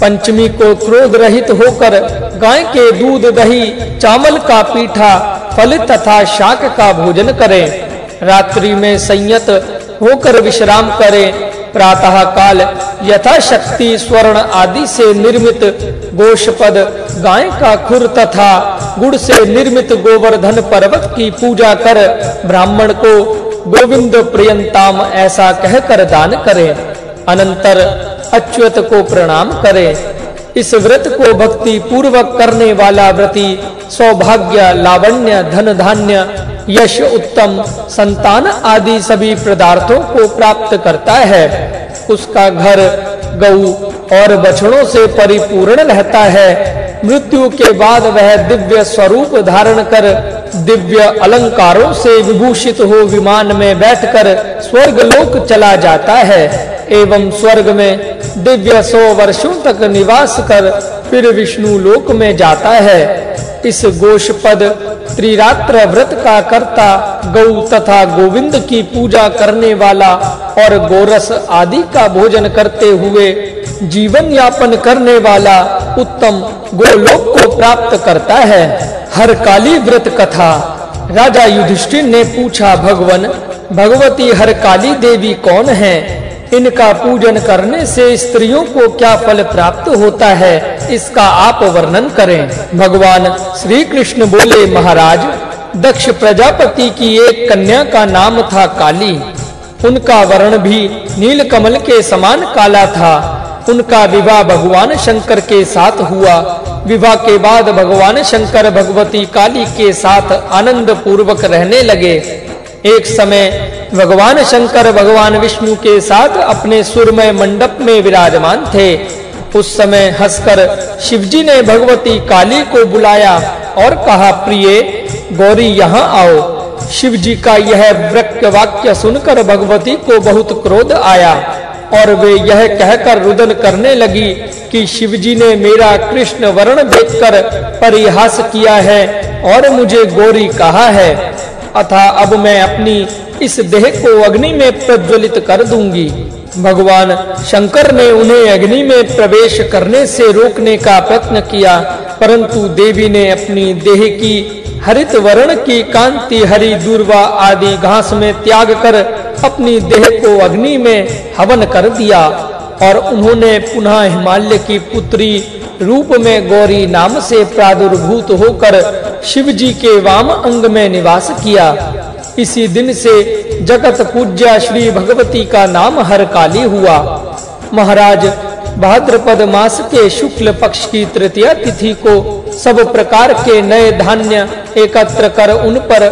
पंचमी को क्रोध रहित होकर गाय के दूध दही, चावल का पीठा, फल तथा शाक का भोजन करें। रात्रि में संयत होकर विश्राम करें। प्रातः काल यथाशक्ति स्वर्ण आदि से निर्मित गोशपद, गाय का खुर तथा गुड़ से निर्मित गोवर्धन पर्वत की पूजा कर ब्राह्मण को गोविंद प्रियंताम ऐसा कहकर दान करें। अनंतर अच्युत को प्रणाम करे। इस व्रत को भक्ति पूर्वक करने वाला व्रती सौभाग्य, लावण्य धन धान्य यश, उत्तम, संतान आदि सभी पदार्थों को प्राप्त करता है। उसका घर, गऊ और बछड़ों से परिपूर्ण रहता है। मृत्यु के बाद वह दिव्य स्वरूप धारण कर दिव्य अलंकारों से विभूषित हो विमान में बैठकर स्वर्ग लोक चला जाता है। एवं स्वर्ग में दिव्य सौ वर्षों तक निवास कर फिर विष्णु लोक में जाता है। इस गोशपद त्रिरात्र व्रत का कर्ता गौ तथा गोविंद की पूजा करने वाला और गोरस आदि का भोजन करते हुए जीवन यापन करने वाला उत्तम गोलोक को प्राप्त करता है। हर काली व्रत कथा, राजा युधिष्ठिर ने पूछा, भगवन, भगवती हर काली देवी कौन है? इनका पूजन करने से स्त्रियों को क्या फल प्राप्त होता है, इसका आप वर्णन करें। भगवान श्री कृष्ण बोले, महाराज, दक्ष प्रजापति की एक कन्या का नाम था काली। उनका वर्ण भी नील कमल के समान काला था। उनका विवाह भगवान शंकर के साथ हुआ। विवाह के बाद भगवान शंकर भगवती काली के साथ आनंद पूर्वक रहने लगे। एक समय भगवान शंकर भगवान विष्णु के साथ अपने सुरमय मंडप में विराजमान थे। उस समय हंसकर शिवजी ने भगवती काली को बुलाया और कहा, प्रिय, गौरी यहाँ आओ। शिवजी का यह वृक्ष वाक्य सुनकर भगवती को बहुत क्रोध आया और वे यह कहकर रुदन करने लगी कि शिवजी ने मेरा कृष्ण वर्ण देखकर परिहास किया है और मुझे गौरी कहा है। अथा अब मैं अपनी इस देह को अग्नि में प्रज्वलित कर दूँगी। भगवान शंकर ने उन्हें अग्नि में प्रवेश करने से रोकने का प्रयत्न किया, परंतु देवी ने अपनी देह की हरित वर्ण की कांति, हरी, दूरवा आदि घास में त्याग कर अपनी देह को अग्नि में हवन कर दिया और उन्होंने पुनः हिमालय की पुत्री रूप में गौरी नाम से प्रादुर्भूत होकर शिव जी के वाम अंग में निवास किया। इसी दिन से जगत पूज्या श्री भगवती का नाम हर काली हुआ। महाराज भाद्रपद मास के शुक्ल पक्ष की तृतीय तिथि को सब प्रकार के नए धान्य एकत्र कर उन पर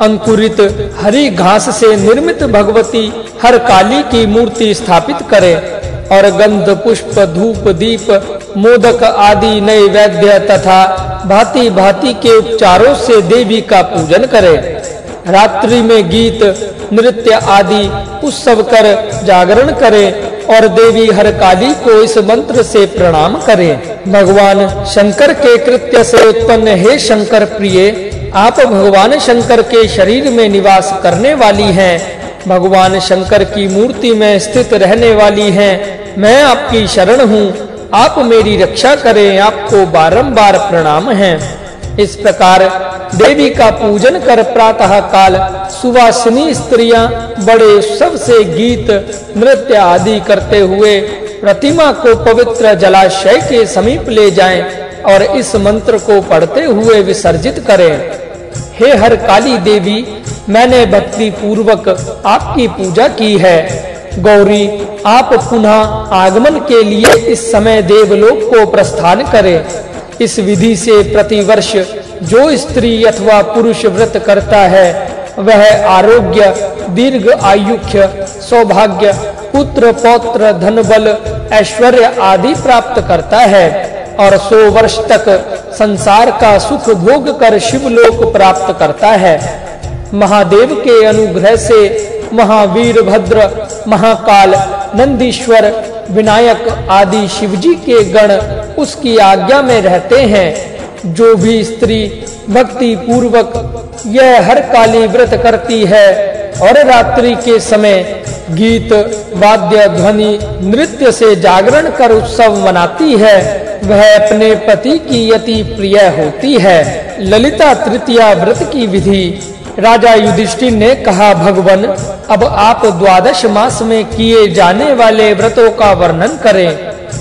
अंकुरित हरी घास से निर्मित भगवती हर काली की मूर्ति स्थापित करें। और गंध, पुष्प, धूप, दीप, मोदक आदि नैवेद्य तथा भांति भांति के उपचारों से देवी का पूजन करें। रात्रि में गीत, नृत्य आदि उत्सव कर जागरण करें और देवी हर काली को इस मंत्र से प्रणाम करें। भगवान शंकर के कृत्य से उत्पन्न हे शंकर प्रिय, आप भगवान शंकर के शरीर में निवास करने वाली हैं। भगवान शंकर की मूर्ति में स्थित रहने वाली हैं। मैं आपकी शरण हूँ। आप मेरी रक्षा करें। आपको बारंबार प्रणाम है। इस प्रकार देवी का पूजन कर प्रातः काल सुवासिनी स्त्रियाँ, बड़े उत्सव से गीत, नृत्य आदि करते हुए प्रतिमा को पवित्र जलाशय के समीप ले जाएँ और इस मंत्र को पढ़ते हुए विसर्जित करें। हे हर काली देवी, मैंने भक्ति पूर्वक आपकी पूजा की है। गौरी, आप पुनः आगमन के लिए इस समय देवलोक को प्रस्थान करें। इस विधि से प्रतिवर्ष जो स्त्री अथवा पुरुष व्रत करता है, वह आरोग्य, दीर्घ आयुख्य, सौभाग्य, पुत्र, पौत्र धन बल ऐश्वर्य आदि प्राप्त करता है और सौ वर्ष तक संसार का सुख भोग कर शिवलोक प्राप्त करता है। महादेव के अनुग्रह से महावीर भद्र, महाकाल, नंदीश्वर, विनायक आदि शिवजी के गण उसकी आज्ञा में रहते हैं। जो भी स्त्री भक्ति पूर्वक यह हर काली व्रत करती है और रात्रि के समय गीत, वाद्य, ध्वनि, नृत्य से जागरण कर उत्सव मनाती है। वह अपने पति की यति प्रिय होती है। ललिता तृतीया व्रत की विधि। राजा युधिष्ठिर ने कहा, भगवन, अब आप द्वादश मास में किए जाने वाले व्रतों का वर्णन करें।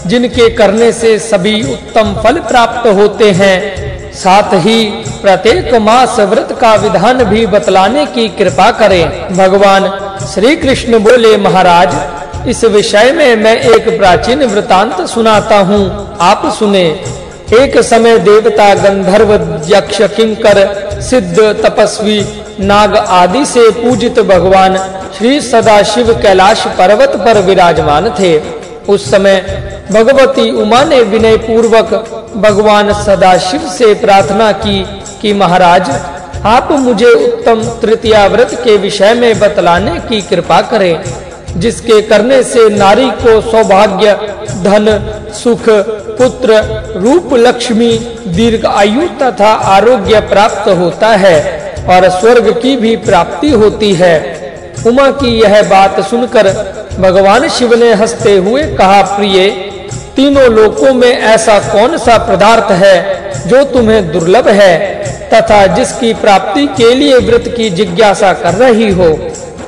जिनके करने से सभी उत्तम फल प्राप्त होते हैं। साथ ही प्रत्येक मास व्रत का विधान भी बतलाने की कृपा करें। भगवान श्री कृष्ण बोले, महाराज, इस विषय में मैं एक प्राचीन वृतांत सुनाता हूँ। आप सुने। एक समय देवता गंधर्व, यक्ष, किंकर, सिद्ध, तपस्वी, नाग आदि से पूजित भगवान श्री सदाशिव कैलाश पर्वत पर विराजमान थे। उस समय भगवती उमा ने विनय पूर्वक भगवान सदाशिव से प्रार्थना की कि, महाराज आप मुझे उत्तम तृतीया व्रत के विषय में बतलाने की कृपा करें, जिसके करने से नारी को सौभाग्य, धन, सुख, पुत्र, रूप लक्ष्मी, दीर्घ आयु तथा आरोग्य प्राप्त होता है और स्वर्ग की भी प्राप्ति होती है। उमा की यह बात सुनकर भगवान शिव ने हँसते हुए कहा, प्रिय, तीनों लोकों में ऐसा कौन सा पदार्थ है जो तुम्हें दुर्लभ है? तथा जिसकी प्राप्ति के लिए व्रत की जिज्ञासा कर रही हो।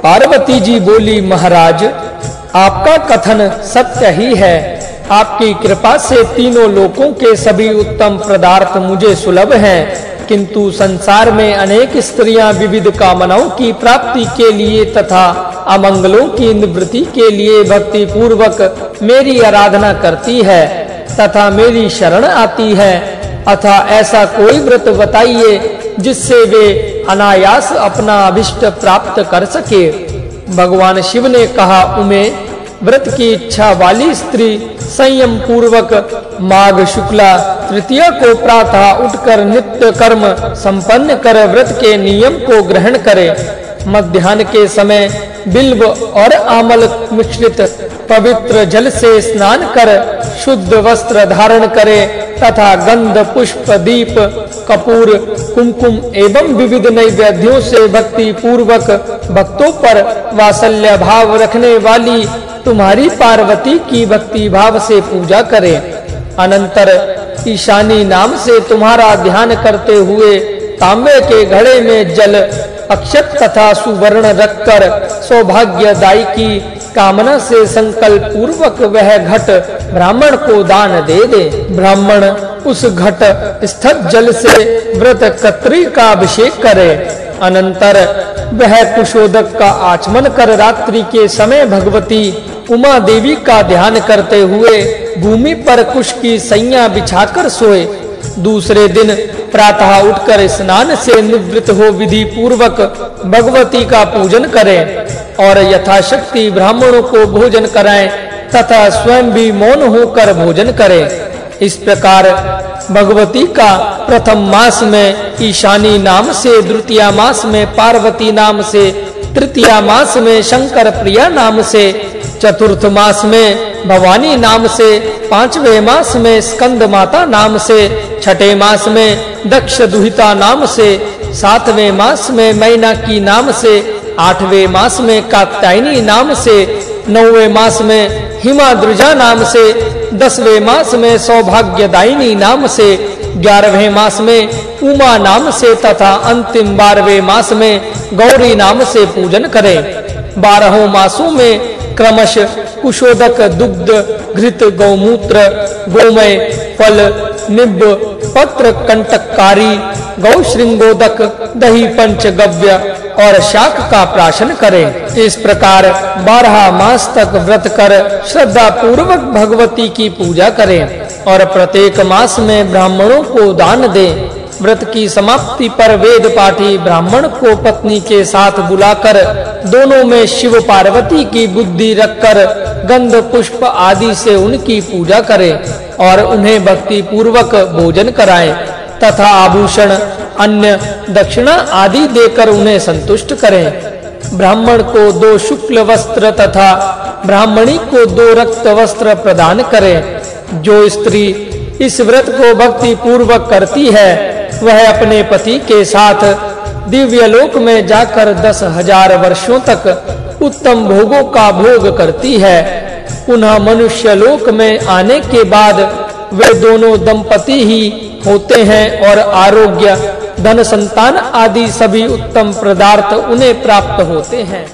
पार्वती जी बोली, महाराज, आपका कथन सत्य ही है। आपकी कृपा से तीनों लोकों के सभी उत्तम पदार्थ मुझे सुलभ हैं। किंतु संसार में अनेक स्त्रियाँ विविध कामनाओं की प्राप्ति के लिए तथा अमंगलों की निवृत्ति के लिए भक्ति पूर्वक मेरी आराधना करती है तथा मेरी शरण आती है। अथा ऐसा कोई व्रत बताइए जिससे वे अनायास अपना अभिष्ट प्राप्त कर सके। भगवान शिव ने कहा, उमे, व्रत की इच्छा वाली स्त्री संयम पूर्वक माघ शुक्ला तृतीय को प्रातः उठकर नित्य कर्म संपन्न कर व्रत के नियम को ग्रहण करे। मध्याह्न के समय बिल्व और आमल मिश्रित पवित्र जल से स्नान कर शुद्ध वस्त्र धारण करे। तथा गंध, पुष्प, दीप, कपूर, कुमकुम एवं विविध नैवेद्यों से भक्ति पूर्वक भक्तों पर वात्सल्य भाव रखने वाली तुम्हारी पार्वती की भक्ति भाव से पूजा करें। अनंतर ईशानी नाम से तुम्हारा ध्यान करते हुए तांबे के घड़े में जल, अक्षत तथा सुवर्ण रखकर सौभाग्यदायी की कामना से संकल्प पूर्वक वह घट ब्राह्मण को दान दे दे। ब्राह्मण उस घट स्थित जल से व्रत कत्री का अभिषेक करे। अनंतर वह कुशोदक का आचमन कर रात्रि के समय भगवती उमा देवी का ध्यान करते हुए भूमि पर कुश की सैया बिछाकर सोए। दूसरे दिन प्रातः उठकर स्नान से निवृत्त हो विधि पूर्वक भगवती का पूजन करें और यथाशक्ति ब्राह्मणों को भोजन कराएँ तथा स्वयं भी मौन होकर भोजन करें। इस प्रकार भगवती का प्रथम मास में ईशानी नाम से, द्वितीय मास में पार्वती नाम से, तृतीय मास में शंकर प्रिया नाम से चतुर्थ मास में भवानी नाम से, पांचवे मास में स्कंद माता नाम से, छठे मास में दक्ष दुहिता नाम से, सातवें मास में मैना की नाम से, आठवें मास में कात्यायनी नाम से, नौवें मास में हिमाद्रुजा नाम से, दसवें मास में सौभाग्यदायिनी नाम से, ग्यारहवें मास में उमा नाम से तथा अंतिम बारहवें मास में गौरी नाम से पूजन करें। बारहों मासों में क्रमश कुशोदक, दुग्ध, घृत, गौमूत्र, गोमय, फल निब पत्र, कंटककारी गौ श्रृंगोदक दही, पंचगव्य और शाक का प्राशन करें। इस प्रकार बारह मास तक व्रत कर श्रद्धा पूर्वक भगवती की पूजा करें और प्रत्येक मास में ब्राह्मणों को दान दें। व्रत की समाप्ति पर वेद पाठी ब्राह्मण को पत्नी के साथ बुलाकर दोनों में शिव पार्वती की बुद्धि रखकर गंध, पुष्प आदि से उनकी पूजा करें और उन्हें भक्ति पूर्वक भोजन कराएँ तथा आभूषण अन्य दक्षिणा आदि देकर उन्हें संतुष्ट करें। ब्राह्मण को दो शुक्ल वस्त्र तथा ब्राह्मणी को दो रक्त वस्त्र प्रदान करें। जो स्त्री इस व्रत को भक्ति पूर्वक करती है वह अपने पति के साथ दिव्य लोक में जाकर दस हज़ार वर्षों तक उत्तम भोगों का भोग करती है। पुनः मनुष्य लोक में आने के बाद वे दोनों दंपति ही होते हैं और आरोग्य, धन संतान आदि सभी उत्तम पदार्थ उन्हें प्राप्त होते हैं।